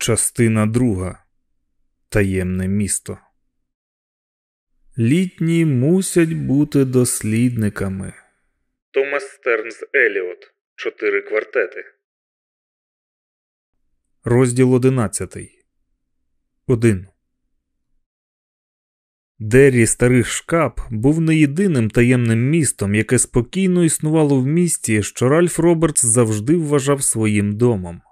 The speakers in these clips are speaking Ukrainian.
Частина друга. Таємне місто. Літні мусять бути дослідниками. Томас Стернс Еліот. Чотири квартети. Розділ одинадцятий. Один. Деррі старих шкап був не єдиним таємним містом, яке спокійно існувало в місті, що Ральф Робертс завжди вважав своїм домом.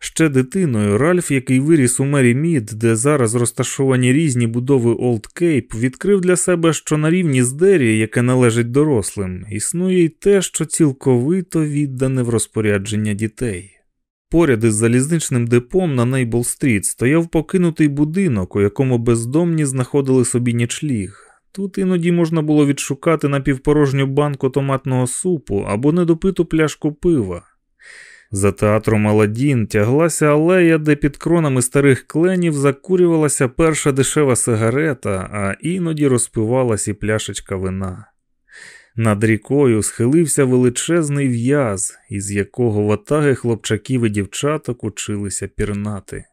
Ще дитиною Ральф, який виріс у Мері Мід, де зараз розташовані різні будови Олд Кейп, відкрив для себе, що на рівні з Дері, яке належить дорослим, існує й те, що цілковито віддане в розпорядження дітей. Поряд із залізничним депом на Нейбл-стріт стояв покинутий будинок, у якому бездомні знаходили собі нічліг. Тут іноді можна було відшукати напівпорожню банку томатного супу або недопиту пляшку пива. За театром Аладдін тяглася алея, де під кронами старих кленів закурювалася перша дешева сигарета, а іноді розпивалась і пляшечка вина. Над рікою схилився величезний в'яз, із якого ватаги хлопчаків і дівчаток училися пірнати.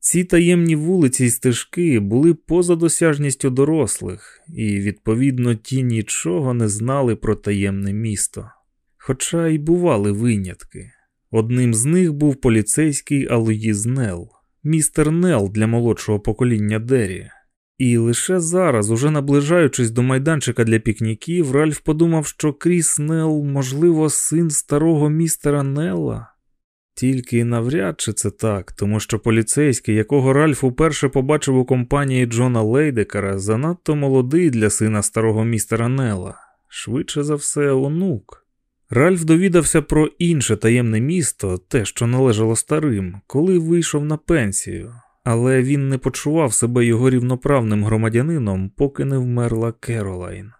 Ці таємні вулиці й стежки були поза досяжністю дорослих, і, відповідно, ті нічого не знали про таємне місто. Хоча й бували винятки. Одним з них був поліцейський Алоїз Нел, містер Нел для молодшого покоління Дері. І лише зараз, уже наближаючись до майданчика для пікніків, Ральф подумав, що Кріс Нел, можливо, син старого містера Нелла. Тільки навряд чи це так, тому що поліцейський, якого Ральф уперше побачив у компанії Джона Лейдекера, занадто молодий для сина старого містера Нелла, швидше за все, онук. Ральф довідався про інше таємне місто, те, що належало старим, коли вийшов на пенсію, але він не почував себе його рівноправним громадянином, поки не вмерла Керолайн.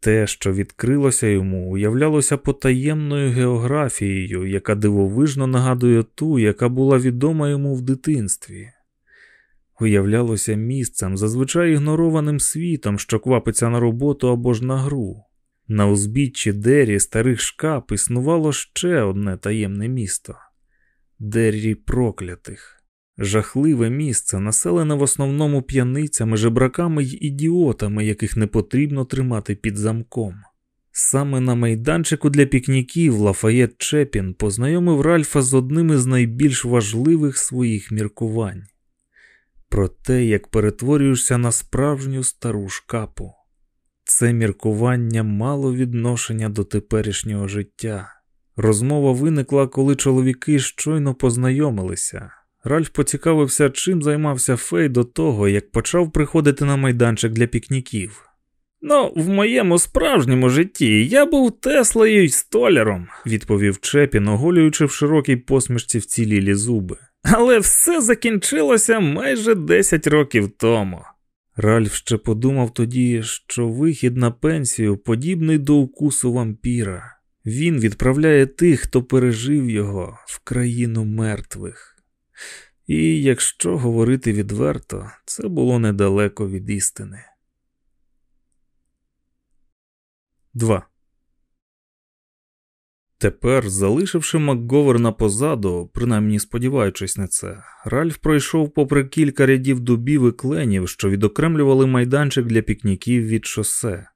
Те, що відкрилося йому, уявлялося потаємною географією, яка дивовижно нагадує ту, яка була відома йому в дитинстві. Уявлялося місцем, зазвичай ігнорованим світом, що квапиться на роботу або ж на гру. На узбіччі Дері старих шкап існувало ще одне таємне місто Деррі проклятих, жахливе місце, населене в основному п'яницями, жебраками й ідіотами, яких не потрібно тримати під замком. Саме на майданчику для пікніків Лафаєт Чепін познайомив Ральфа з одним із найбільш важливих своїх міркувань про те, як перетворюєшся на справжню стару шкапу. Це міркування мало відношення до теперішнього життя. Розмова виникла, коли чоловіки щойно познайомилися. Ральф поцікавився, чим займався Фей до того, як почав приходити на майданчик для пікніків. Ну, в моєму справжньому житті я був Теслою й столяром, відповів Чепін, оголюючи в широкій посмішці вцілілі зуби. Але все закінчилося майже 10 років тому. Ральф ще подумав тоді, що вихід на пенсію подібний до укусу вампіра. Він відправляє тих, хто пережив його, в країну мертвих. І якщо говорити відверто, це було недалеко від істини. 2. Тепер, залишивши Макговерна позаду, принаймні сподіваючись на це, Ральф пройшов попри кілька рядів дубів і кленів, що відокремлювали майданчик для пікніків від шосе.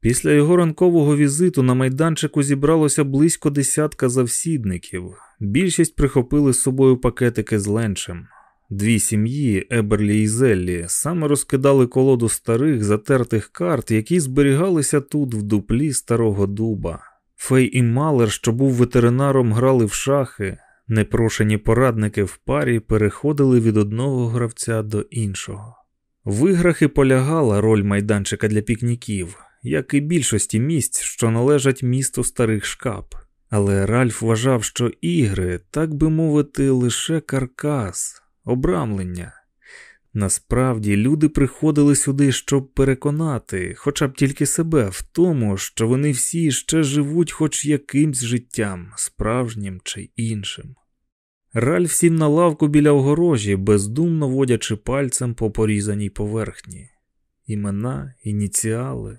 Після його ранкового візиту на майданчику зібралося близько десятка завсідників. Більшість прихопили з собою пакетики з ленчем. Дві сім'ї, Еберлі і Зеллі, саме розкидали колоду старих затертих карт, які зберігалися тут в дуплі старого дуба. Фей і Малер, що був ветеринаром, грали в шахи. Непрошені порадники в парі переходили від одного гравця до іншого. В іграх і полягала роль майданчика для пікніків, як і більшості місць, що належать місту старих шкап. Але Ральф вважав, що ігри, так би мовити, лише каркас, обрамлення. Насправді люди приходили сюди, щоб переконати, хоча б тільки себе, в тому, що вони всі ще живуть хоч якимсь життям, справжнім чи іншим. Ральф сів на лавку біля огорожі, бездумно водячи пальцем по порізаній поверхні, імена, ініціали,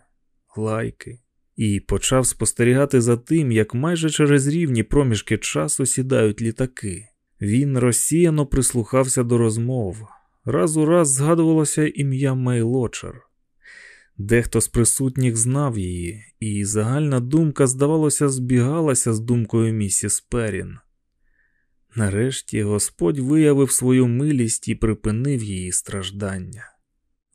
лайки, і почав спостерігати за тим, як майже через рівні проміжки часу сідають літаки. Він розсіяно прислухався до розмов. Раз у раз згадувалося ім'я Мейлочер. Дехто з присутніх знав її, і загальна думка, здавалося, збігалася з думкою місіс Перін. Нарешті Господь виявив свою милість і припинив її страждання.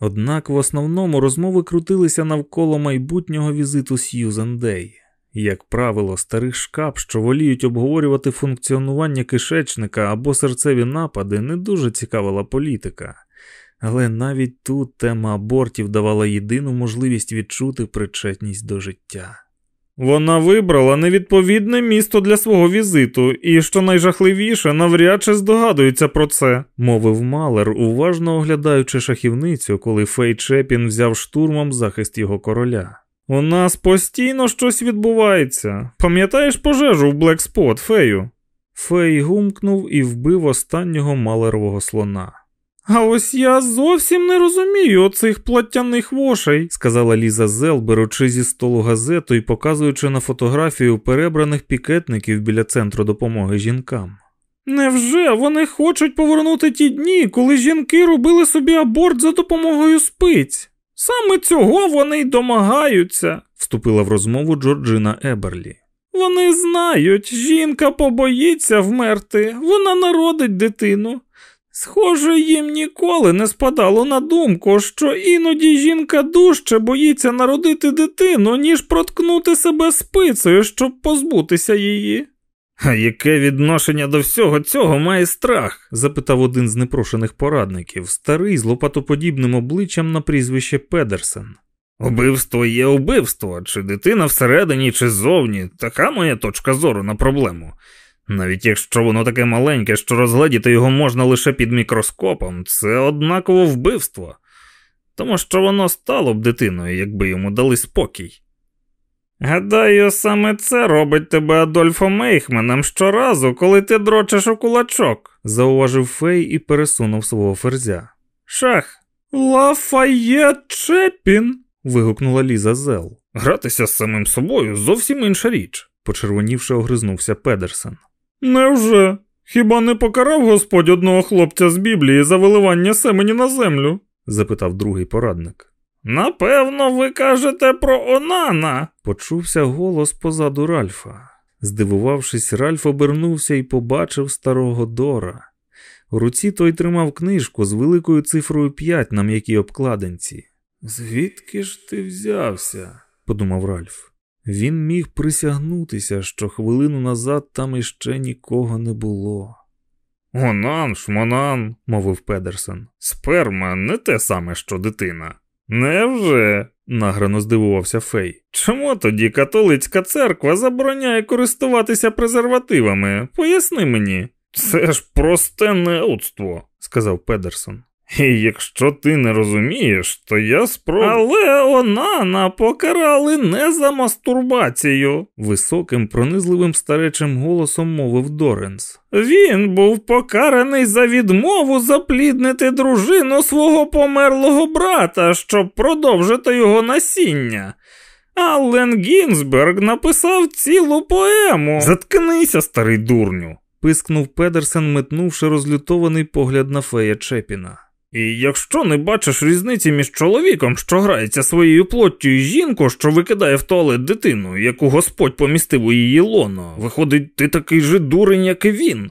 Однак в основному розмови крутилися навколо майбутнього візиту Сьюзен Дей. Як правило, старих шкап, що воліють обговорювати функціонування кишечника або серцеві напади, не дуже цікавила політика, але навіть тут тема абортів давала єдину можливість відчути причетність до життя. Вона вибрала невідповідне місто для свого візиту, і, що найжахливіше, навряд чи здогадується про це, мовив Малер, уважно оглядаючи шахівницю, коли Фей Чепін взяв штурмом захист його короля. У нас постійно щось відбувається. Пам'ятаєш пожежу в Блекспот, Фею? Фей гумкнув і вбив останнього малерового слона. А ось я зовсім не розумію оцих платтяних вошей, сказала Ліза Зел, беручи зі столу газету і показуючи на фотографію перебраних пікетників біля центру допомоги жінкам. Невже вони хочуть повернути ті дні, коли жінки робили собі аборт за допомогою спиць? Саме цього вони й домагаються, вступила в розмову Джорджина Еберлі. Вони знають, жінка побоїться вмерти, вона народить дитину. Схоже, їм ніколи не спадало на думку, що іноді жінка дужче боїться народити дитину, ніж проткнути себе спицею, щоб позбутися її. А яке відношення до всього цього має страх? запитав один з непрошених порадників, старий з лопатоподібним обличчям на прізвище Педерсен. Убивство є убивство, чи дитина всередині, чи ззовні, така моя точка зору на проблему. Навіть якщо воно таке маленьке, що розгледіти його можна лише під мікроскопом, це однаково вбивство, тому що воно стало б дитиною, якби йому дали спокій. Гадаю, саме це робить тебе Адольфом Ейхменом щоразу, коли ти дрочиш у кулачок, зауважив Фей і пересунув свого ферзя. Шах. Лафаєт Чепін. вигукнула Ліза Зел. Гратися з самим собою зовсім інша річ, почервонівши огризнувся Педерсен. Невже? Хіба не покарав Господь одного хлопця з Біблії за виливання семені на землю? запитав другий порадник. Напевно, ви кажете про Онана, почувся голос позаду Ральфа. Здивувавшись, Ральф обернувся і побачив старого Дора. У руці той тримав книжку з великою цифрою 5 на м'якій обкладинці. Звідки ж ти взявся? подумав Ральф. Він міг присягнутися, що хвилину назад там іще нікого не було. Онан, шмонан, мовив Педерсон. Сперма не те саме, що дитина. Невже? награно здивувався Фей. Чому тоді католицька церква забороняє користуватися презервативами? Поясни мені. Це ж просте неудство, сказав Педерсон. І якщо ти не розумієш, то я спробую. Але Онана покарали не за мастурбацію, високим, пронизливим старечим голосом мовив Доренс. Він був покараний за відмову запліднити дружину свого померлого брата, щоб продовжити його насіння. Аллен Гінзберг написав цілу поему. Заткнися, старий дурню, пискнув Педерсен, метнувши розлютований погляд на фея Чепіна. І якщо не бачиш різниці між чоловіком, що грається своєю плоттю, і жінку, що викидає в туалет дитину, яку Господь помістив у її лоно, виходить, ти такий же дурень, як і він.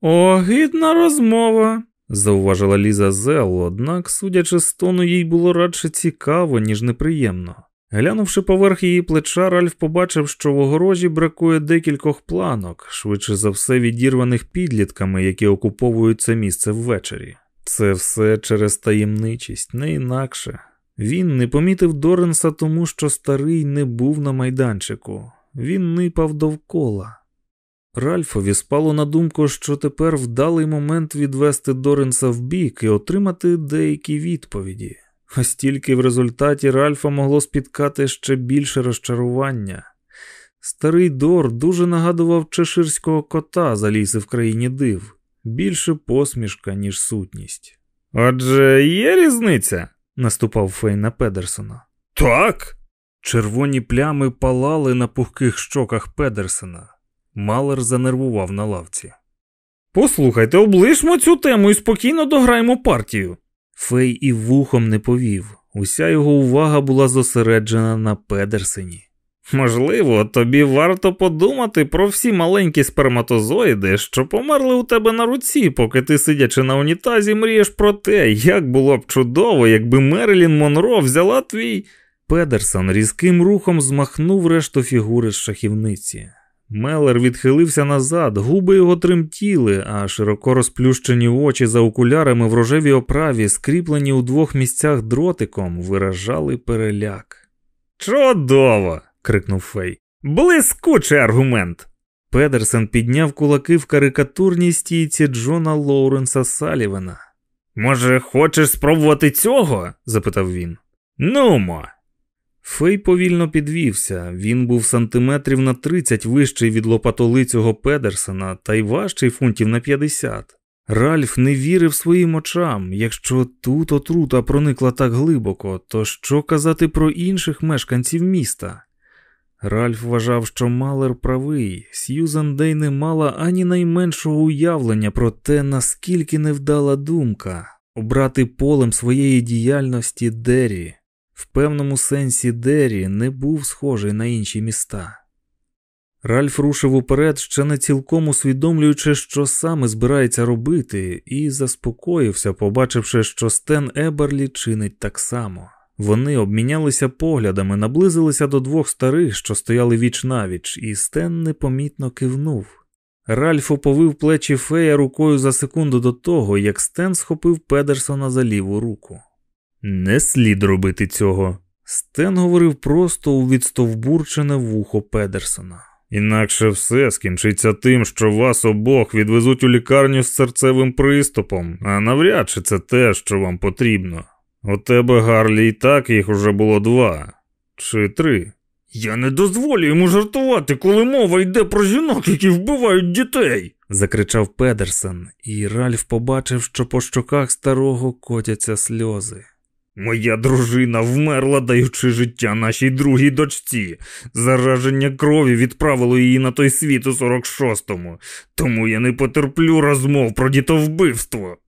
Огидна розмова, зауважила Ліза Зел, однак, судячи з тону, їй було радше цікаво, ніж неприємно. Глянувши поверх її плеча, Ральф побачив, що в огорожі бракує декількох планок, швидше за все відірваних підлітками, які окуповують це місце ввечері. Це все через таємничість, не інакше. Він не помітив Доренса, тому що старий не був на майданчику, він нипав довкола. Ральфові спало на думку, що тепер вдалий момент відвести Доренса в бік і отримати деякі відповіді. Ось тільки в результаті Ральфа могло спіткати ще більше розчарування. Старий Дор дуже нагадував чеширського кота за ліси в країні див більше посмішка, ніж сутність. Отже, є різниця? наступав Фей на Педерсона. Так. Червоні плями палали на пухких щоках Педерсона. Малер занервував на лавці. Послухайте, облишмо цю тему і спокійно дограємо партію. Фей і вухом не повів. Уся його увага була зосереджена на Педерсені. Можливо, тобі варто подумати про всі маленькі сперматозоїди, що померли у тебе на руці, поки ти, сидячи на унітазі, мрієш про те, як було б чудово, якби Мерлін Монро взяла твій. Педерсон різким рухом змахнув решту фігури з шахівниці. Мелер відхилився назад, губи його тремтіли, а широко розплющені очі за окулярами в рожевій оправі, скріплені у двох місцях дротиком, виражали переляк. Чудово! Крикнув Фей. Блискучий аргумент. Педерсен підняв кулаки в карикатурній стійці Джона Лоуренса Салівана. Може, хочеш спробувати цього? запитав він. Нумо. Фей повільно підвівся. Він був сантиметрів на 30 вищий від лопатолицього Педерсена та й важчий фунтів на 50. Ральф не вірив своїм очам. Якщо тут отрута проникла так глибоко, то що казати про інших мешканців міста? Ральф вважав, що Малер правий, Сьюзан Дей не мала ані найменшого уявлення про те, наскільки невдала думка обрати полем своєї діяльності Дері. В певному сенсі Дері не був схожий на інші міста. Ральф рушив уперед, ще не цілком усвідомлюючи, що саме збирається робити, і заспокоївся, побачивши, що Стен Еберлі чинить так само. Вони обмінялися поглядами, наблизилися до двох старих, що стояли віч-на-віч, і Стен непомітно кивнув. Ральф оповив плечі Фея рукою за секунду до того, як Стен схопив Педерсона за ліву руку. Не слід робити цього. Стен говорив просто у відстовбурчене вухо Педерсона. Інакше все скінчиться тим, що вас обох відвезуть у лікарню з серцевим приступом, а навряд чи це те, що вам потрібно. У тебе, Гарлі, і так їх уже було два чи три. Я не дозволю йому жартувати, коли мова йде про жінок, які вбивають дітей. закричав Педерсон, і Ральф побачив, що по щоках старого котяться сльози. Моя дружина вмерла, даючи життя нашій другій дочці. Зараження крові відправило її на той світ у 46-му, тому я не потерплю розмов про дітовбивство.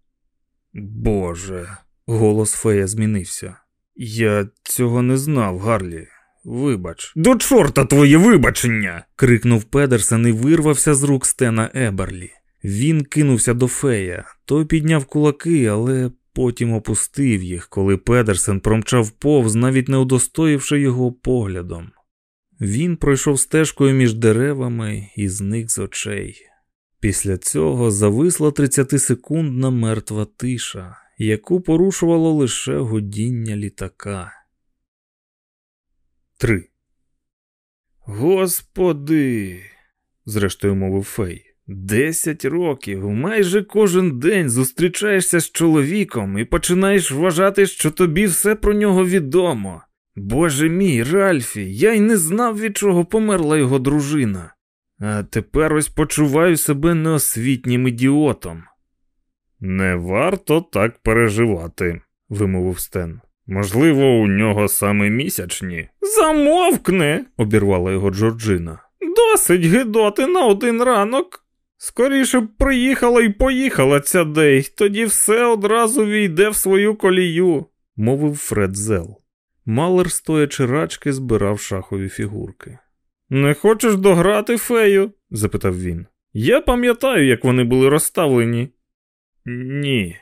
Боже. Голос Фея змінився. Я цього не знав, Гарлі. Вибач. До чорта твоє вибачення. крикнув Педерсен і вирвався з рук Стена Еберлі. Він кинувся до фея, той підняв кулаки, але потім опустив їх, коли Педерсен промчав повз, навіть не удостоївши його поглядом. Він пройшов стежкою між деревами і зник з очей. Після цього зависла 30-секундна мертва тиша яку порушувало лише годіння літака. 3. Господи, зрештою мовив Фей. Десять років, майже кожен день зустрічаєшся з чоловіком і починаєш вважати, що тобі все про нього відомо. Боже мій, Ральфі, я й не знав, від чого померла його дружина. А тепер ось почуваю себе неосвітнім ідіотом. Не варто так переживати, вимовив Стен. Можливо, у нього саме місячні. Замовкни, обірвала його Джорджина. Досить гидоти на один ранок. Скоріше б приїхала і поїхала ця дей, тоді все одразу війде в свою колію, мовив Фред Зел. Малер, стоячи рачки, збирав шахові фігурки. Не хочеш дограти фею? запитав він. Я пам'ятаю, як вони були розставлені. Ні.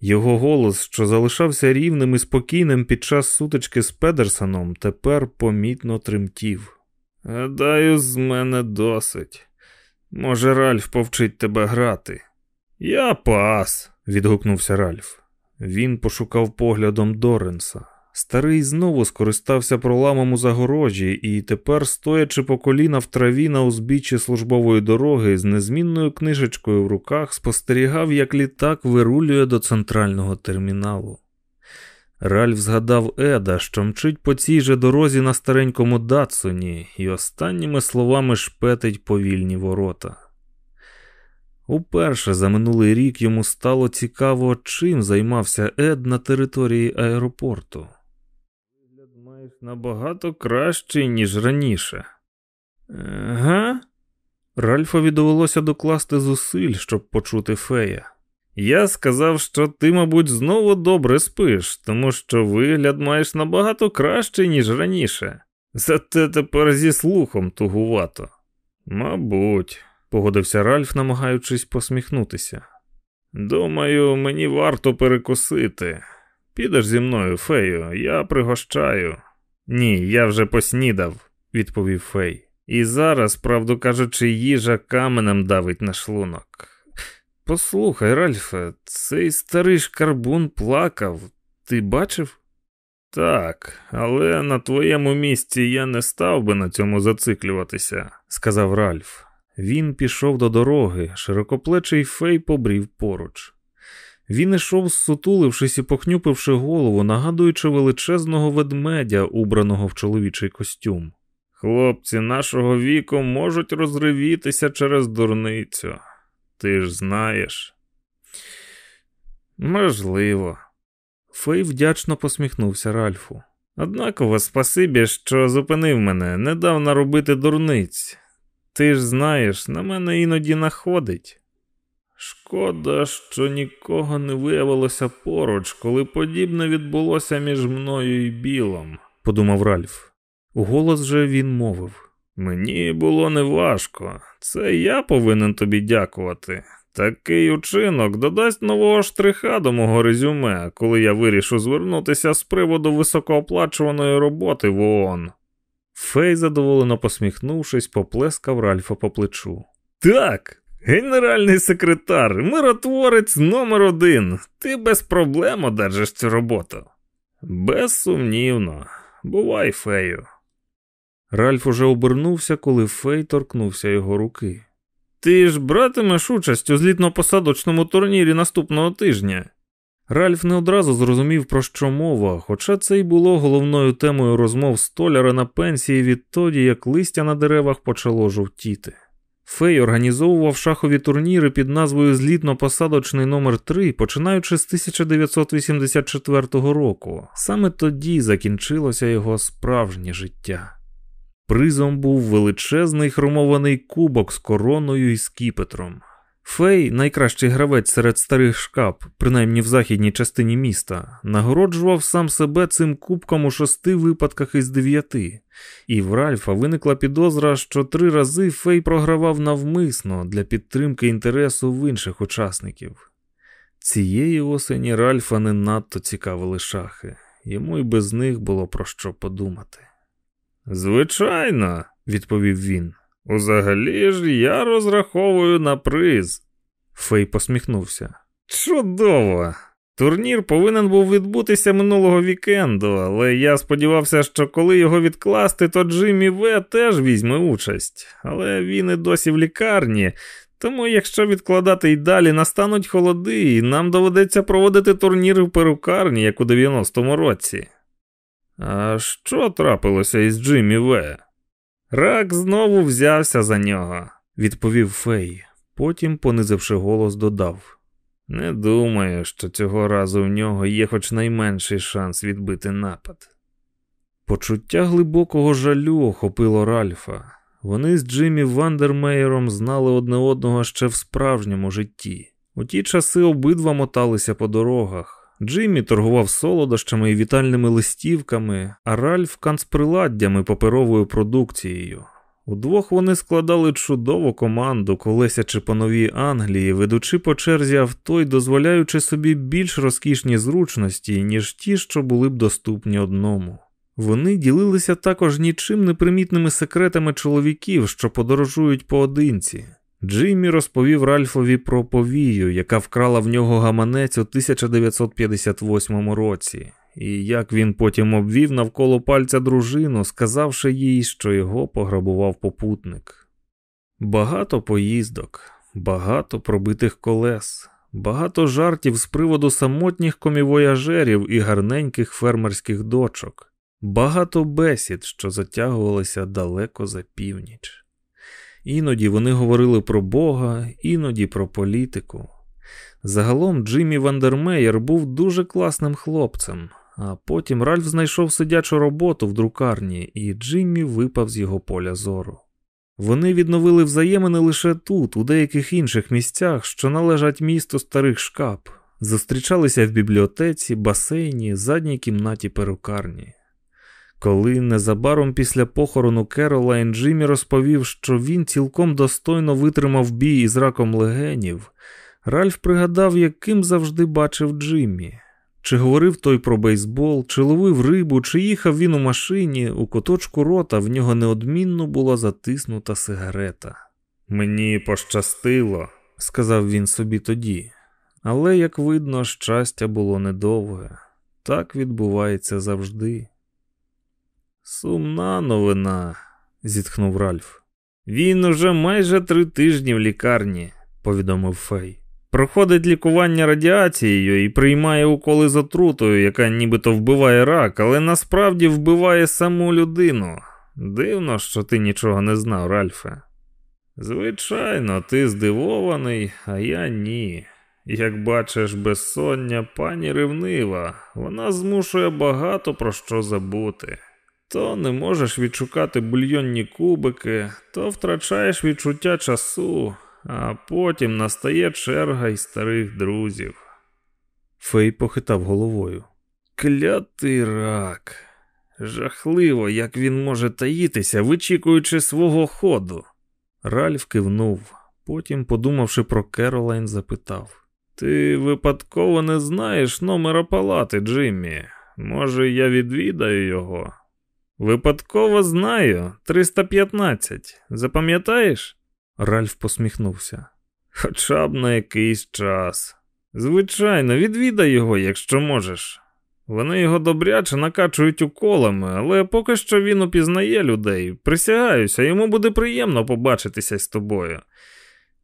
Його голос, що залишався рівним і спокійним під час сутички з Педерсоном, тепер помітно тремтів. Гадаю, з мене досить. Може, Ральф повчить тебе грати. Я пас, відгукнувся Ральф. Він пошукав поглядом Доренса. Старий знову скористався проламом у загорожі і тепер, стоячи по коліна в траві на узбіччі службової дороги, з незмінною книжечкою в руках спостерігав, як літак вирулює до центрального терміналу. Ральф згадав Еда, що мчить по цій же дорозі на старенькому Датсоні, і останніми словами шпетить повільні ворота. Уперше за минулий рік йому стало цікаво, чим займався Ед на території аеропорту набагато кращий, ніж раніше. Ага. Ральфові довелося докласти зусиль, щоб почути фея. Я сказав, що ти, мабуть, знову добре спиш, тому що вигляд маєш набагато кращий, ніж раніше. Зате тепер зі слухом тугувато. Мабуть, погодився Ральф, намагаючись посміхнутися. Думаю, мені варто перекусити. Підеш зі мною, фею, я пригощаю. Ні, я вже поснідав, відповів Фей. І зараз, правду кажучи, їжа каменем давить на шлунок. Послухай, Ральфе, цей старий шкарбун плакав. Ти бачив? Так, але на твоєму місці я не став би на цьому зациклюватися, сказав Ральф. Він пішов до дороги, широкоплечий фей побрів поруч. Він ішов, сутулившись і похнюпивши голову, нагадуючи величезного ведмедя, убраного в чоловічий костюм. Хлопці нашого віку можуть розривітися через дурницю. Ти ж знаєш. Можливо. Фей вдячно посміхнувся Ральфу. Однаково спасибі, що зупинив мене, не дав наробити дурниць. Ти ж знаєш, на мене іноді находить. Шкода, що нікого не виявилося поруч, коли подібне відбулося між мною і білом, подумав Ральф. Уголос же він мовив. Мені було неважко, це я повинен тобі дякувати. Такий учинок додасть нового штриха до мого резюме, коли я вирішу звернутися з приводу високооплачуваної роботи в ООН. Фей, задоволено посміхнувшись, поплескав Ральфа по плечу. Так, генеральний секретар, миротворець номер один. Ти без проблем одержиш цю роботу. Безсумнівно, бувай, фею. Ральф уже обернувся, коли Фей торкнувся його руки. Ти ж братимеш участь у злітно-посадочному турнірі наступного тижня. Ральф не одразу зрозумів, про що мова, хоча це й було головною темою розмов столяра на пенсії відтоді, як листя на деревах почало жовтіти. Фей організовував шахові турніри під назвою Злітно-посадочний номер 3 починаючи з 1984 року. Саме тоді закінчилося його справжнє життя. Призом був величезний хромований кубок з короною і скіпетром. Фей, найкращий гравець серед старих шкап, принаймні в західній частині міста, нагороджував сам себе цим кубком у шести випадках із дев'яти, і в Ральфа виникла підозра, що три рази Фей програвав навмисно для підтримки інтересу в інших учасників. Цієї осені Ральфа не надто цікавили шахи, йому й без них було про що подумати. Звичайно, відповів він. Узагалі ж я розраховую на приз. Фей посміхнувся. Чудово! Турнір повинен був відбутися минулого вікенду, але я сподівався, що коли його відкласти, то Джиммі В теж візьме участь. Але він і досі в лікарні, тому якщо відкладати й далі настануть холоди, і нам доведеться проводити турнір в перукарні, як у 90-му році. А що трапилося із Джиммі В? Рак знову взявся за нього, відповів Фей. Потім, понизивши голос, додав: Не думаю, що цього разу в нього є хоч найменший шанс відбити напад. Почуття глибокого жалю охопило Ральфа. Вони з Джиммі Вандермеєром знали одне одного ще в справжньому житті. У ті часи обидва моталися по дорогах. Джиммі торгував солодощами і вітальними листівками, а Ральф канцприладдями паперовою продукцією. Удвох вони складали чудову команду, колесячи по новій Англії, ведучи по черзі авто й дозволяючи собі більш розкішні зручності, ніж ті, що були б доступні одному. Вони ділилися також нічим непримітними секретами чоловіків, що подорожують поодинці. Джиммі розповів Ральфові про повію, яка вкрала в нього гаманець у 1958 році, і як він потім обвів навколо пальця дружину, сказавши їй, що його пограбував попутник. Багато поїздок, багато пробитих колес, багато жартів з приводу самотніх комівояжерів і гарненьких фермерських дочок, багато бесід, що затягувалися далеко за північ. Іноді вони говорили про Бога, іноді про політику. Загалом Джиммі Вандермеєр був дуже класним хлопцем, а потім Ральф знайшов сидячу роботу в друкарні, і Джиммі випав з його поля зору. Вони відновили взаємини лише тут, у деяких інших місцях, що належать місту старих шкап, зустрічалися в бібліотеці, басейні, задній кімнаті перукарні. Коли незабаром після похорону Керолайн Джиммі розповів, що він цілком достойно витримав бій із раком легенів, Ральф пригадав, яким завжди бачив Джиммі. Чи говорив той про бейсбол, чи ловив рибу, чи їхав він у машині, у куточку рота в нього неодмінно була затиснута сигарета. Мені пощастило, сказав він собі тоді, але, як видно, щастя було недовге. Так відбувається завжди. Сумна новина, зітхнув Ральф. Він уже майже три тижні в лікарні, повідомив Фей. Проходить лікування радіацією і приймає уколи з отрутою, яка нібито вбиває рак, але насправді вбиває саму людину. Дивно, що ти нічого не знав, Ральфе. Звичайно, ти здивований, а я ні. Як бачиш, безсоння пані ревнива, вона змушує багато про що забути. То не можеш відшукати бульйонні кубики, то втрачаєш відчуття часу, а потім настає черга й старих друзів. Фей похитав головою. Клятий рак. Жахливо, як він може таїтися, вичікуючи свого ходу. Ральф кивнув, потім, подумавши про Керолайн, запитав: Ти випадково не знаєш номера палати, Джиммі? Може, я відвідаю його? Випадково знаю, 315. Запам'ятаєш? Ральф посміхнувся. Хоча б на якийсь час. Звичайно, відвідай його, якщо можеш. Вони його добряче накачують уколами, але поки що він упізнає людей. Присягаюся, йому буде приємно побачитися з тобою.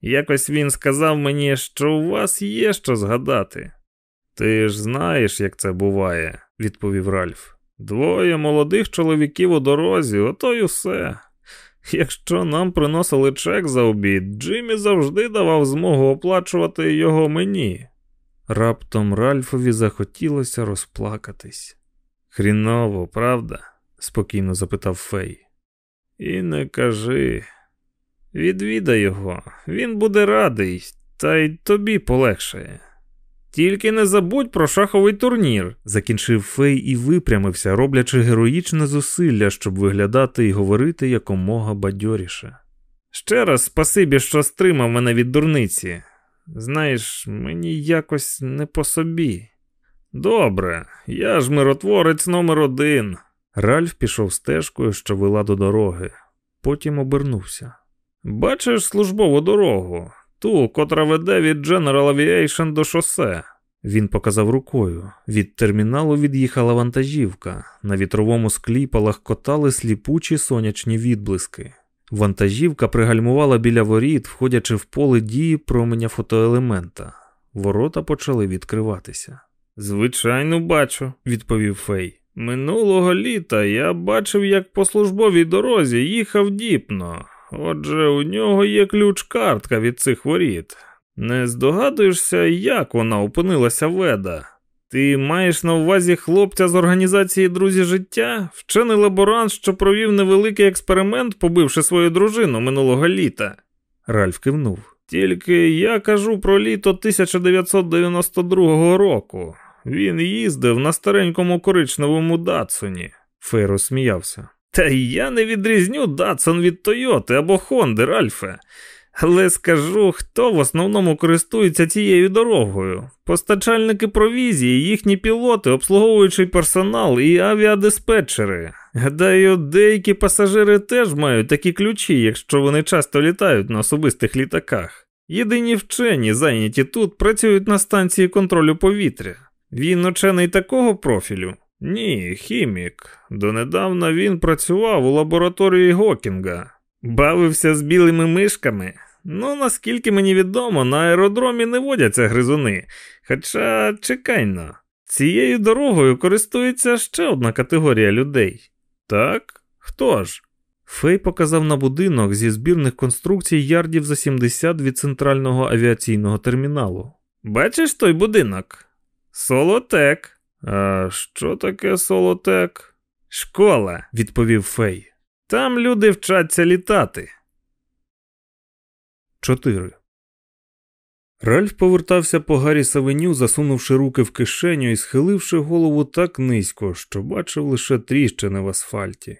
Якось він сказав мені, що у вас є що згадати. Ти ж знаєш, як це буває, відповів Ральф. Двоє молодих чоловіків у дорозі, ото й усе. Якщо нам приносили чек за обід, Джиммі завжди давав змогу оплачувати його мені. Раптом Ральфові захотілося розплакатись. Хріново, правда? спокійно запитав Фей. І не кажи. Відвідай його, він буде радий, та й тобі полегшає. Тільки не забудь про шаховий турнір, закінчив Фей і випрямився, роблячи героїчне зусилля, щоб виглядати і говорити якомога бадьоріше. Ще раз спасибі, що стримав мене від дурниці. Знаєш, мені якось не по собі. Добре, я ж миротворець номер один. Ральф пішов стежкою, що вела до дороги, потім обернувся. Бачиш службову дорогу, ту, котра веде від General Aviation до шосе. Він показав рукою. Від терміналу від'їхала вантажівка. На вітровому склі палахкотали сліпучі сонячні відблиски. Вантажівка пригальмувала біля воріт, входячи в поле дії променя фотоелемента. Ворота почали відкриватися. Звичайно, бачу, відповів Фей. Минулого літа я бачив, як по службовій дорозі їхав діпно. Отже, у нього є ключ-картка від цих воріт. Не здогадуєшся, як вона опинилася веда? Ти маєш на увазі хлопця з організації Друзі життя, вчений лаборант, що провів невеликий експеримент, побивши свою дружину минулого літа. Ральф кивнув. Тільки я кажу про літо 1992 року. Він їздив на старенькому коричневому Датсоні. Фейро сміявся. Та я не відрізню Датсон від Тойоти або Хонди, Ральфе. Але скажу, хто в основному користується цією дорогою: постачальники провізії, їхні пілоти, обслуговуючий персонал і авіадиспетчери. Гадаю, деякі пасажири теж мають такі ключі, якщо вони часто літають на особистих літаках. Єдині вчені, зайняті тут, працюють на станції контролю повітря. Він учений такого профілю. Ні, хімік. Донедавна він працював у лабораторії Гокінга, бавився з білими мишками. Ну, наскільки мені відомо, на аеродромі не водяться гризуни. Хоча чекайно, цією дорогою користується ще одна категорія людей. Так? Хто ж? Фей показав на будинок зі збірних конструкцій ярдів за 70 від центрального авіаційного терміналу. Бачиш той будинок? Солотек. А що таке солотек? Школа, відповів Фей. Там люди вчаться літати. 44. Ральф повертався по Гаррі Савеню, засунувши руки в кишеню і схиливши голову так низько, що бачив лише тріщини в асфальті.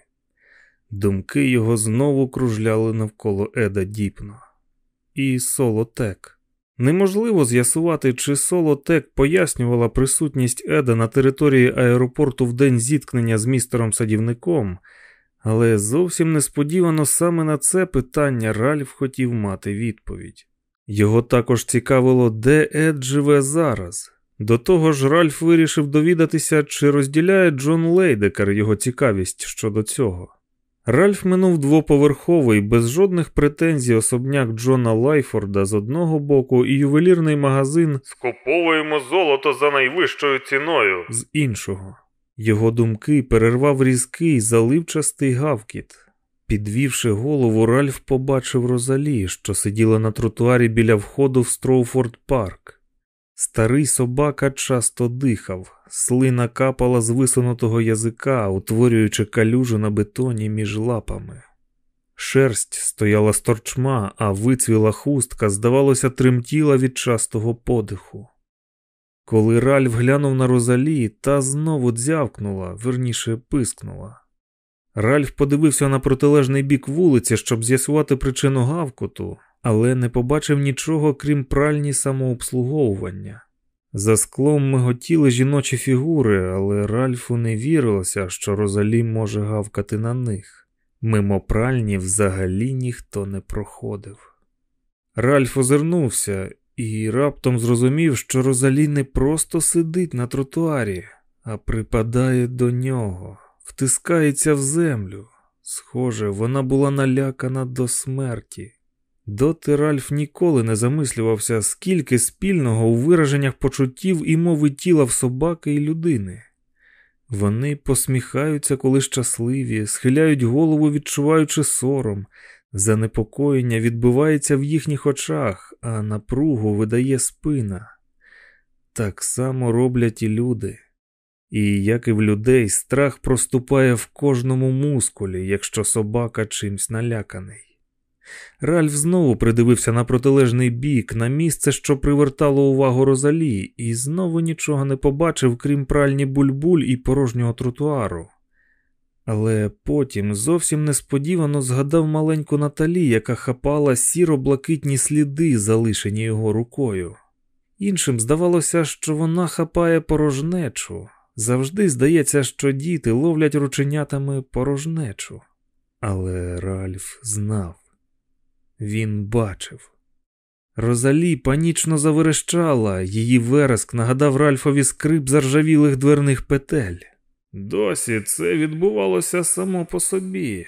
Думки його знову кружляли навколо Еда Діпно. І Солотек. Неможливо з'ясувати, чи Солотек пояснювала присутність Еда на території аеропорту в день зіткнення з містером садівником, але зовсім несподівано саме на це питання Ральф хотів мати відповідь. Його також цікавило, де Ед живе зараз. До того ж, Ральф вирішив довідатися, чи розділяє Джон Лейдекер його цікавість щодо цього. Ральф минув двоповерховий, без жодних претензій особняк Джона Лайфорда з одного боку і ювелірний магазин Скуповуємо золото за найвищою ціною. з іншого. Його думки перервав різкий, заливчастий гавкіт. Підвівши голову, Ральф побачив Розалі, що сиділа на тротуарі біля входу в Строуфорд Парк. Старий собака часто дихав, слина капала з висунутого язика, утворюючи калюжу на бетоні між лапами. Шерсть стояла сторчма, а вицвіла хустка, здавалося, тремтіла від частого подиху. Коли Ральф глянув на Розалі, та знову дзявкнула, верніше пискнула. Ральф подивився на протилежний бік вулиці, щоб з'ясувати причину гавкоту, але не побачив нічого, крім пральні самообслуговування. За склом миготіли жіночі фігури, але Ральфу не вірилося, що Розалі може гавкати на них. Мимо пральні взагалі ніхто не проходив. Ральф озирнувся і раптом зрозумів, що Розалі не просто сидить на тротуарі, а припадає до нього, втискається в землю. Схоже, вона була налякана до смерті. Доти Ральф ніколи не замислювався, скільки спільного у вираженнях почуттів і мови тіла в собаки і людини. Вони посміхаються, коли щасливі, схиляють голову, відчуваючи сором, занепокоєння відбивається в їхніх очах, а напругу видає спина. Так само роблять і люди. І як і в людей, страх проступає в кожному мускулі, якщо собака чимсь наляканий. Ральф знову придивився на протилежний бік, на місце, що привертало увагу Розалі, і знову нічого не побачив, крім пральні бульбуль і порожнього тротуару. Але потім зовсім несподівано згадав маленьку Наталі, яка хапала сіро-блакитні сліди, залишені його рукою. Іншим здавалося, що вона хапає порожнечу. Завжди здається, що діти ловлять рученятами порожнечу. Але Ральф знав. Він бачив. Розалі панічно заверещала, її вереск нагадав Ральфові скрип заржавілих дверних петель. Досі це відбувалося само по собі,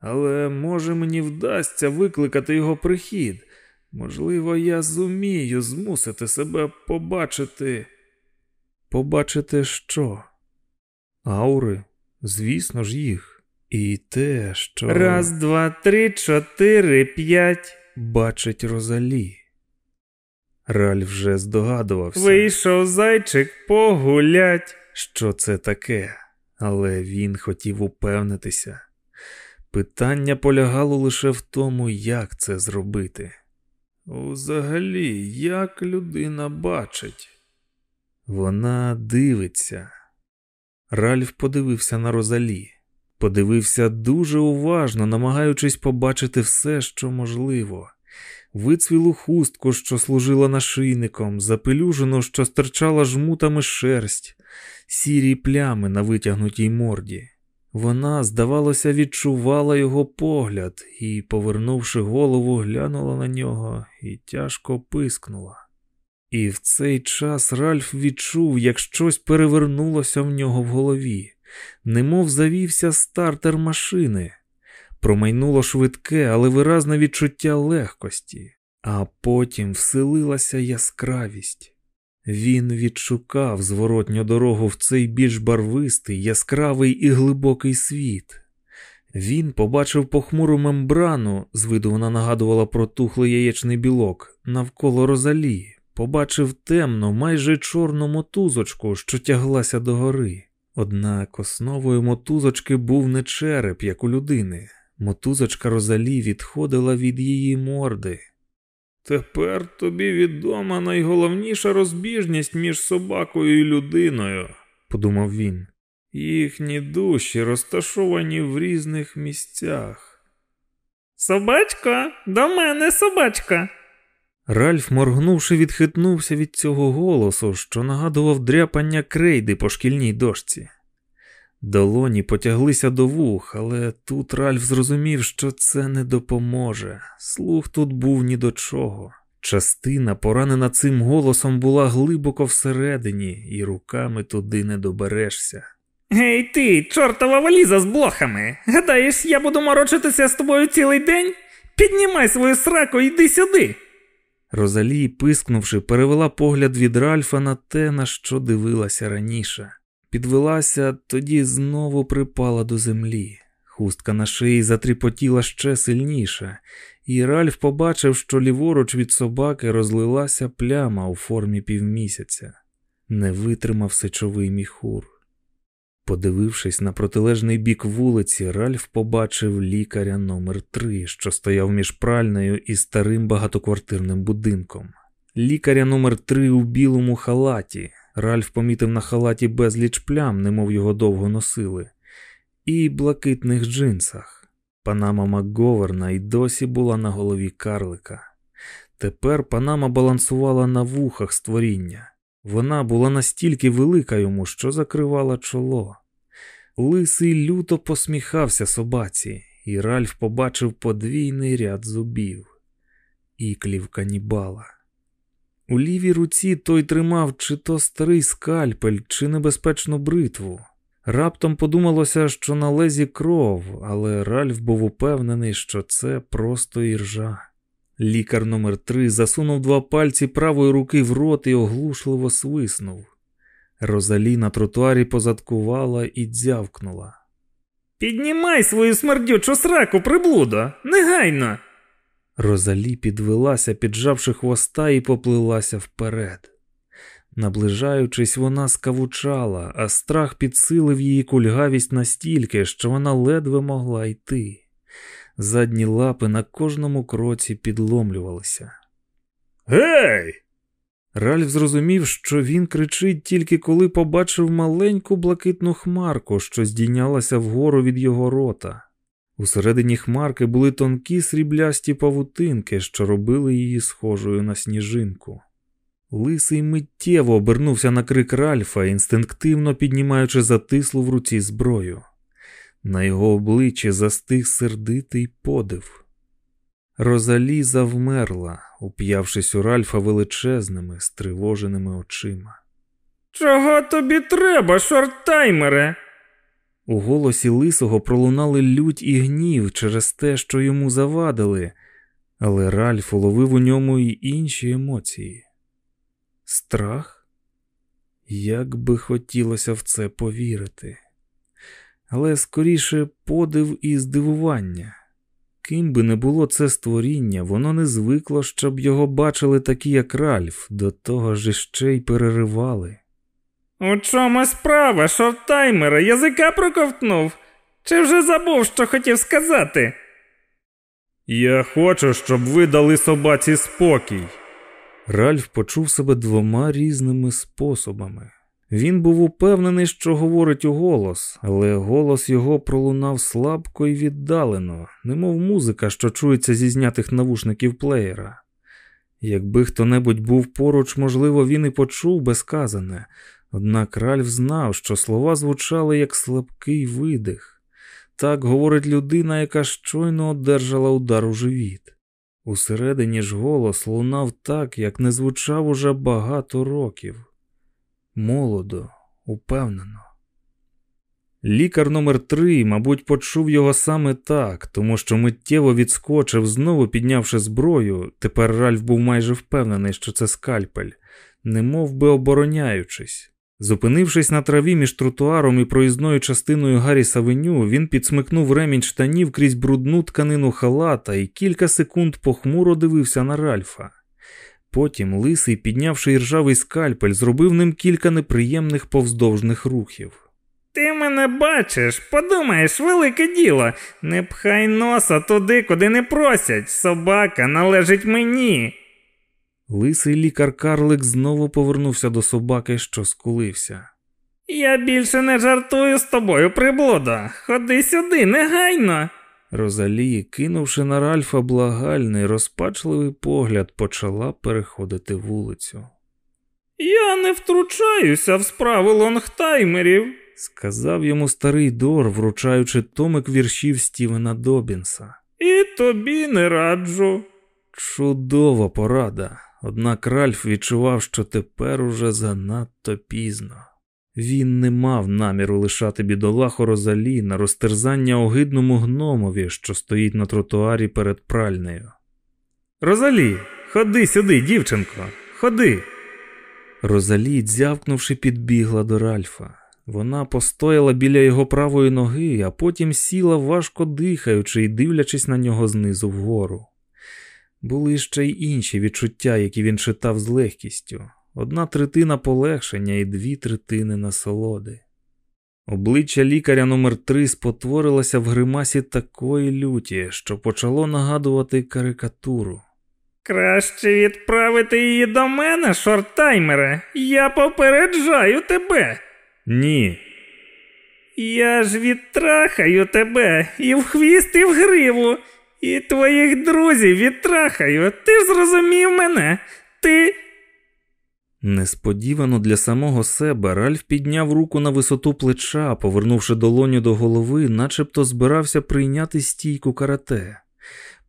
але може мені вдасться викликати його прихід. Можливо, я зумію змусити себе побачити. Побачити що? Аури, звісно ж, їх. І те, що. Раз, два, три, чотири, п'ять. Бачить Розалі. Раль вже здогадувався, Вийшов зайчик погулять. що це таке, але він хотів упевнитися. Питання полягало лише в тому, як це зробити. Взагалі, як людина бачить? Вона дивиться. Ральф подивився на Розалі. Подивився дуже уважно, намагаючись побачити все, що можливо. Вицвілу хустку, що служила нашийником, запелюжену, що стирчала жмутами шерсть, сірі плями на витягнутій морді. Вона, здавалося, відчувала його погляд і, повернувши голову, глянула на нього і тяжко пискнула. І в цей час Ральф відчув, як щось перевернулося в нього в голові немов завівся стартер машини. Промайнуло швидке, але виразне відчуття легкості, а потім вселилася яскравість. Він відшукав зворотню дорогу в цей більш барвистий, яскравий і глибокий світ. Він побачив похмуру мембрану, з виду вона нагадувала про тухлий яєчний білок, навколо розалі, побачив темну, майже чорну мотузочку, що тяглася догори. Однак основою мотузочки був не череп, як у людини. Мотузочка Розалі відходила від її морди. Тепер тобі відома найголовніша розбіжність між собакою і людиною, подумав він. Їхні душі розташовані в різних місцях. Собачка, до мене собачка. Ральф, моргнувши, відхитнувся від цього голосу, що нагадував дряпання крейди по шкільній дошці. Долоні потяглися до вух, але тут Ральф зрозумів, що це не допоможе. Слух тут був ні до чого. Частина, поранена цим голосом, була глибоко всередині, і руками туди не доберешся. Гей ти, чортова валіза з блохами. Гадаєш, я буду морочитися з тобою цілий день? Піднімай свою сраку і йди сюди. Розалій, пискнувши, перевела погляд від Ральфа на те, на що дивилася раніше. Підвелася, тоді знову припала до землі. Хустка на шиї затріпотіла ще сильніше, і Ральф побачив, що ліворуч від собаки розлилася пляма у формі півмісяця. Не витримав сечовий міхур. Подивившись на протилежний бік вулиці, Ральф побачив лікаря номер 3 що стояв між пральною і старим багатоквартирним будинком. Лікаря номер 3 у білому халаті. Ральф помітив на халаті безліч плям, немов його довго носили, і блакитних джинсах. Панама Макговерна й досі була на голові карлика. Тепер панама балансувала на вухах створіння. Вона була настільки велика йому, що закривала чоло. Лисий люто посміхався собаці, і Ральф побачив подвійний ряд зубів, іклів канібала. У лівій руці той тримав чи то старий скальпель, чи небезпечну бритву. Раптом подумалося, що на лезі кров, але Ральф був упевнений, що це просто іржа. Лікар номер 3 засунув два пальці правої руки в рот і оглушливо свиснув. Розалі на тротуарі позадкувала і дзявкнула. Піднімай свою смердючу сраку, приблудо, негайно. Розалі підвелася, піджавши хвоста, і поплилася вперед. Наближаючись, вона скавучала, а страх підсилив її кульгавість настільки, що вона ледве могла йти. Задні лапи на кожному кроці підломлювалися. Гей! Ральф зрозумів, що він кричить тільки коли побачив маленьку блакитну хмарку, що здійнялася вгору від його рота. Усередині хмарки були тонкі сріблясті павутинки, що робили її схожою на сніжинку. Лисий миттєво обернувся на крик Ральфа, інстинктивно піднімаючи затислу в руці зброю. На його обличчі застиг сердитий подив. Розалі завмерла, уп'явшись у Ральфа величезними, стривоженими очима. Чого тобі треба, шорттаймере? У голосі лисого пролунали лють і гнів через те, що йому завадили, але Ральф уловив у ньому й інші емоції. Страх? Як би хотілося в це повірити, але скоріше подив і здивування. Ким би не було це створіння, воно не звикло, щоб його бачили такі, як Ральф, до того ж ще й переривали. У чому справа, шорттаймере, язика проковтнув? Чи вже забув, що хотів сказати? Я хочу, щоб ви дали собаці спокій. Ральф почув себе двома різними способами. Він був упевнений, що говорить у голос, але голос його пролунав слабко і віддалено, немов музика, що чується зі знятих навушників плеєра. Якби хто небудь був поруч, можливо, він і почув би сказане, однак Ральф знав, що слова звучали як слабкий видих. Так говорить людина, яка щойно одержала удар у живіт. Усередині ж голос лунав так, як не звучав уже багато років. Молодо, упевнено. Лікар номер три, мабуть, почув його саме так, тому що миттєво відскочив, знову піднявши зброю. Тепер Ральф був майже впевнений, що це скальпель, не би обороняючись. Зупинившись на траві між тротуаром і проїзною частиною Гаррі Савеню, він підсмикнув ремінь штанів крізь брудну тканину халата і кілька секунд похмуро дивився на Ральфа. Потім лисий, піднявши іржавий скальпель, зробив ним кілька неприємних повздовжних рухів. Ти мене бачиш, подумаєш, велике діло. Не пхай носа туди, куди не просять. Собака належить мені. Лисий лікар Карлик знову повернувся до собаки, що скулився. Я більше не жартую з тобою, приблуда. Ходи сюди, негайно. Розалі, кинувши на Ральфа благальний, розпачливий погляд, почала переходити вулицю. Я не втручаюся в справи лонгтаймерів, сказав йому старий Дор, вручаючи томик віршів Стівена Добінса. І тобі не раджу. Чудова порада, однак Ральф відчував, що тепер уже занадто пізно. Він не мав наміру лишати бідолаху Розалі на розтерзання огидному гномові, що стоїть на тротуарі перед пральнею. Розалі, ходи сюди, дівчинко, ходи. Розалі, дзявкнувши, підбігла до Ральфа. Вона постояла біля його правої ноги, а потім сіла, важко дихаючи і дивлячись на нього знизу вгору. Були ще й інші відчуття, які він читав з легкістю одна третина полегшення і дві третини насолоди. Обличчя лікаря номер 3 спотворилося в гримасі такої люті, що почало нагадувати карикатуру. Краще відправити її до мене, шорттаймере. Я попереджаю тебе. Ні. Я ж відтрахаю тебе і в хвіст, і в гриву, і твоїх друзів відтрахаю. Ти ж зрозумів мене. Ти. Несподівано для самого себе Ральф підняв руку на висоту плеча, повернувши долоню до голови, начебто збирався прийняти стійку карате.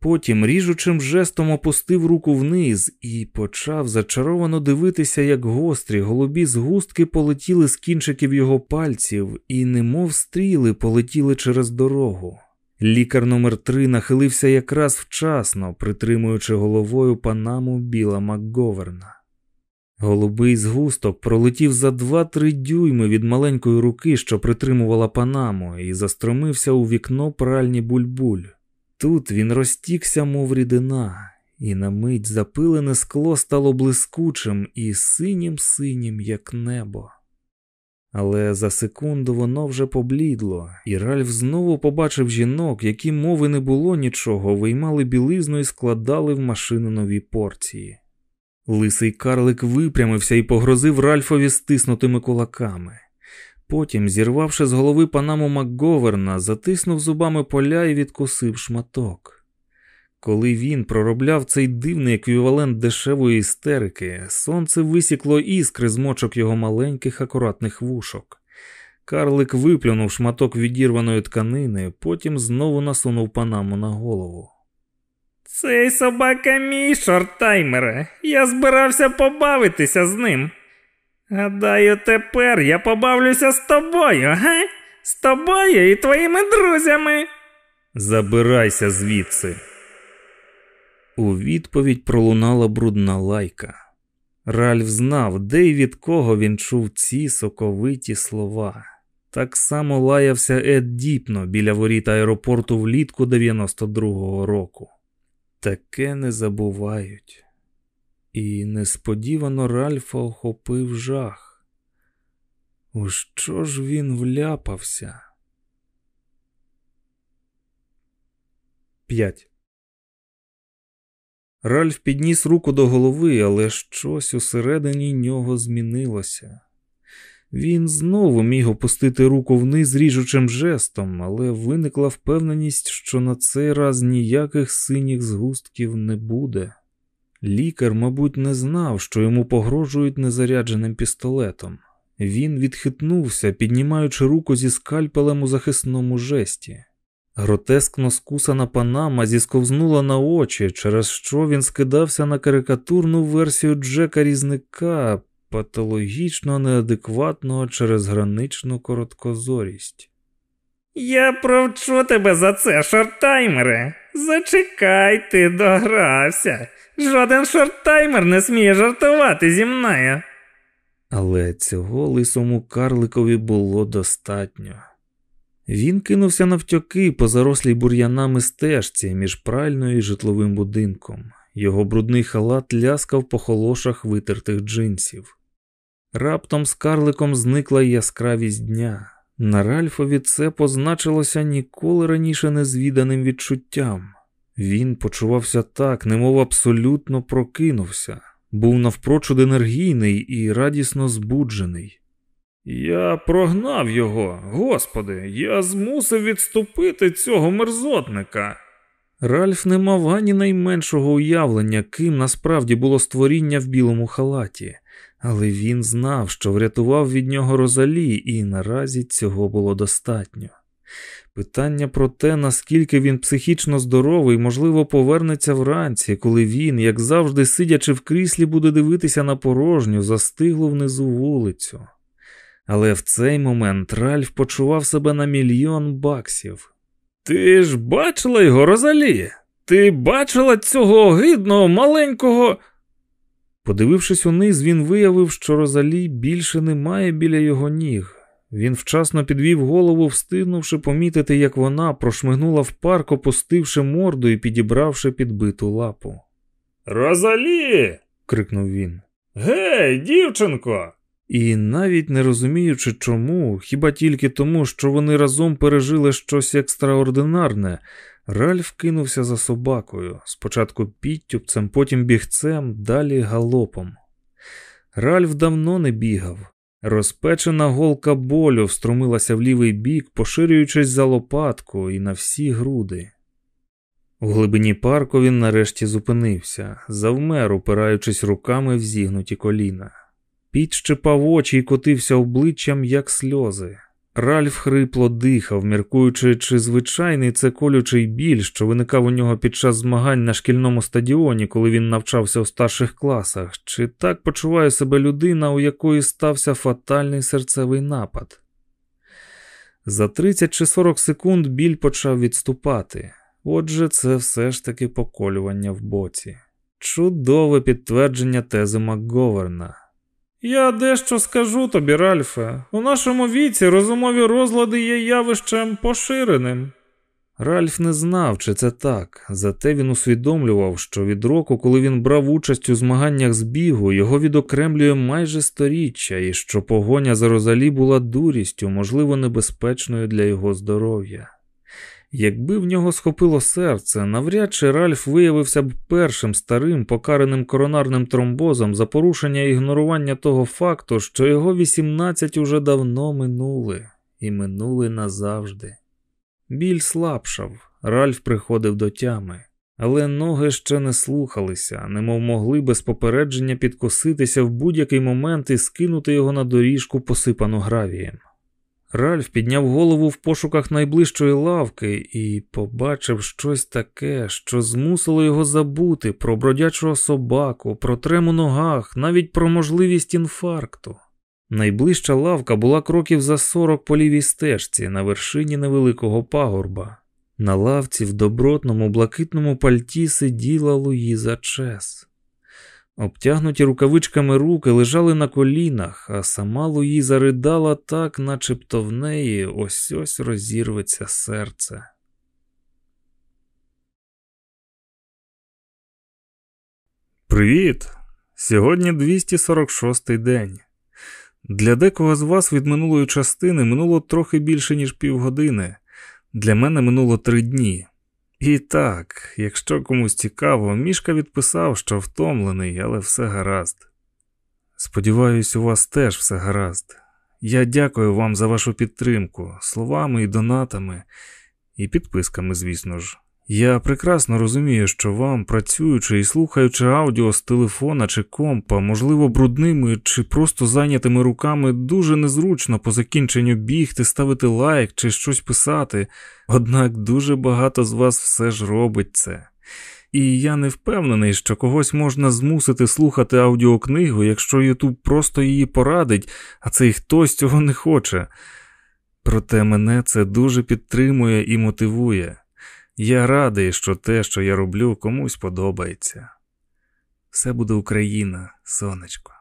Потім ріжучим жестом опустив руку вниз і почав зачаровано дивитися, як гострі голубі згустки полетіли з кінчиків його пальців і, немов стріли, полетіли через дорогу. Лікар номер 3 нахилився якраз вчасно, притримуючи головою панаму Біла Макговерна. Голубий згусток пролетів за два-три дюйми від маленької руки, що притримувала панаму, і застромився у вікно пральні бульбуль. Тут він розтікся, мов рідина, і на мить запилене скло стало блискучим і синім синім, як небо. Але за секунду воно вже поблідло, і Ральф знову побачив жінок, які мови не було нічого, виймали білизну і складали в машину нові порції. Лисий карлик випрямився і погрозив Ральфові стиснутими кулаками. Потім, зірвавши з голови панаму Макговерна, затиснув зубами поля і відкусив шматок. Коли він проробляв цей дивний еквівалент дешевої істерики, сонце висікло іскри з мочок його маленьких акуратних вушок. Карлик виплюнув шматок відірваної тканини, потім знову насунув панаму на голову. Цей собака мій шорттаймере. Я збирався побавитися з ним. Гадаю, тепер я побавлюся з тобою, га? З тобою і твоїми друзями. Забирайся звідси. У відповідь пролунала брудна лайка. Ральф знав, де і від кого він чув ці соковиті слова. Так само лаявся Ед Діпно біля воріт аеропорту влітку 92-го року. Таке не забувають. І несподівано Ральфа охопив жах. У що ж він вляпався? 5. Ральф підніс руку до голови, але щось усередині нього змінилося. Він знову міг опустити руку вниз ріжучим жестом, але виникла впевненість, що на цей раз ніяких синіх згустків не буде. Лікар, мабуть, не знав, що йому погрожують незарядженим пістолетом. Він відхитнувся, піднімаючи руку зі скальпелем у захисному жесті. Гротескно скусана панама зісковзнула на очі, через що він скидався на карикатурну версію Джека Різника, патологічно неадекватного через граничну короткозорість. Я провчу тебе за це, шорттаймере. Зачекай, ти догрався. Жоден шорттаймер не сміє жартувати зі мною. Але цього лисому карликові було достатньо. Він кинувся навтьоки по зарослій бур'янами стежці між пральною і житловим будинком. Його брудний халат ляскав по холошах витертих джинсів. Раптом з карликом зникла яскравість дня. На Ральфові це позначилося ніколи раніше незвіданим відчуттям. Він почувався так, немов абсолютно прокинувся. був навпрочуд енергійний і радісно збуджений. Я прогнав його, господи, я змусив відступити цього мерзотника. Ральф не мав ані найменшого уявлення, ким насправді було створіння в білому халаті, але він знав, що врятував від нього Розалі, і наразі цього було достатньо. Питання про те, наскільки він психічно здоровий, можливо, повернеться вранці, коли він, як завжди, сидячи в кріслі, буде дивитися на порожню, застиглу внизу вулицю. Але в цей момент Ральф почував себе на мільйон баксів. Ти ж бачила його, Розалі? Ти бачила цього огидного маленького. Подивившись униз, він виявив, що Розалі більше немає біля його ніг. Він вчасно підвів голову, встигнувши помітити, як вона прошмигнула в парк, опустивши морду і підібравши підбиту лапу. Розалі. крикнув він. Гей, дівчинко. І навіть не розуміючи чому, хіба тільки тому, що вони разом пережили щось екстраординарне, Ральф кинувся за собакою, спочатку підтюпцем, потім бігцем, далі галопом. Ральф давно не бігав. Розпечена голка болю встромилася в лівий бік, поширюючись за лопатку і на всі груди. У глибині парку він нарешті зупинився, завмер, упираючись руками в зігнуті коліна. Піт щепав очі і котився обличчям, як сльози. Ральф хрипло дихав, міркуючи, чи звичайний це колючий біль, що виникав у нього під час змагань на шкільному стадіоні, коли він навчався у старших класах, чи так почуває себе людина, у якої стався фатальний серцевий напад. За 30 чи 40 секунд біль почав відступати. Отже, це все ж таки поколювання в боці. Чудове підтвердження тези МакГоверна. Я дещо скажу тобі, Ральфе. У нашому віці розумові розлади є явищем поширеним. Ральф не знав, чи це так, зате він усвідомлював, що від року, коли він брав участь у змаганнях з бігу, його відокремлює майже сторіччя, і що погоня за Розалі була дурістю, можливо, небезпечною для його здоров'я. Якби в нього схопило серце, навряд чи Ральф виявився б першим старим покараним коронарним тромбозом за порушення ігнорування того факту, що його 18 уже давно минули, і минули назавжди. Біль слабшав, Ральф приходив до тями, але ноги ще не слухалися, немов могли без попередження підкоситися в будь-який момент і скинути його на доріжку, посипану гравієм. Ральф підняв голову в пошуках найближчої лавки і побачив щось таке, що змусило його забути про бродячого собаку, про трему ногах, навіть про можливість інфаркту. Найближча лавка була кроків за сорок по лівій стежці на вершині невеликого пагорба. На лавці в добротному блакитному пальті сиділа Луїза Чес. Обтягнуті рукавичками руки лежали на колінах, а сама Луїза ридала так, начебто в неї ось ось розірветься серце. Привіт! Сьогодні 246-й день. Для декого з вас від минулої частини минуло трохи більше, ніж півгодини. Для мене минуло три дні. І так, якщо комусь цікаво, мішка відписав, що втомлений, але все гаразд. Сподіваюсь, у вас теж все гаразд. Я дякую вам за вашу підтримку, словами і донатами, і підписками, звісно ж. Я прекрасно розумію, що вам, працюючи і слухаючи аудіо з телефона чи компа, можливо, брудними чи просто зайнятими руками, дуже незручно по закінченню бігти, ставити лайк чи щось писати, однак дуже багато з вас все ж робить це. І я не впевнений, що когось можна змусити слухати аудіокнигу, якщо Ютуб просто її порадить, а цей хтось цього не хоче. Проте мене це дуже підтримує і мотивує. Я радий, що те, що я роблю, комусь подобається. Все буде Україна, сонечко.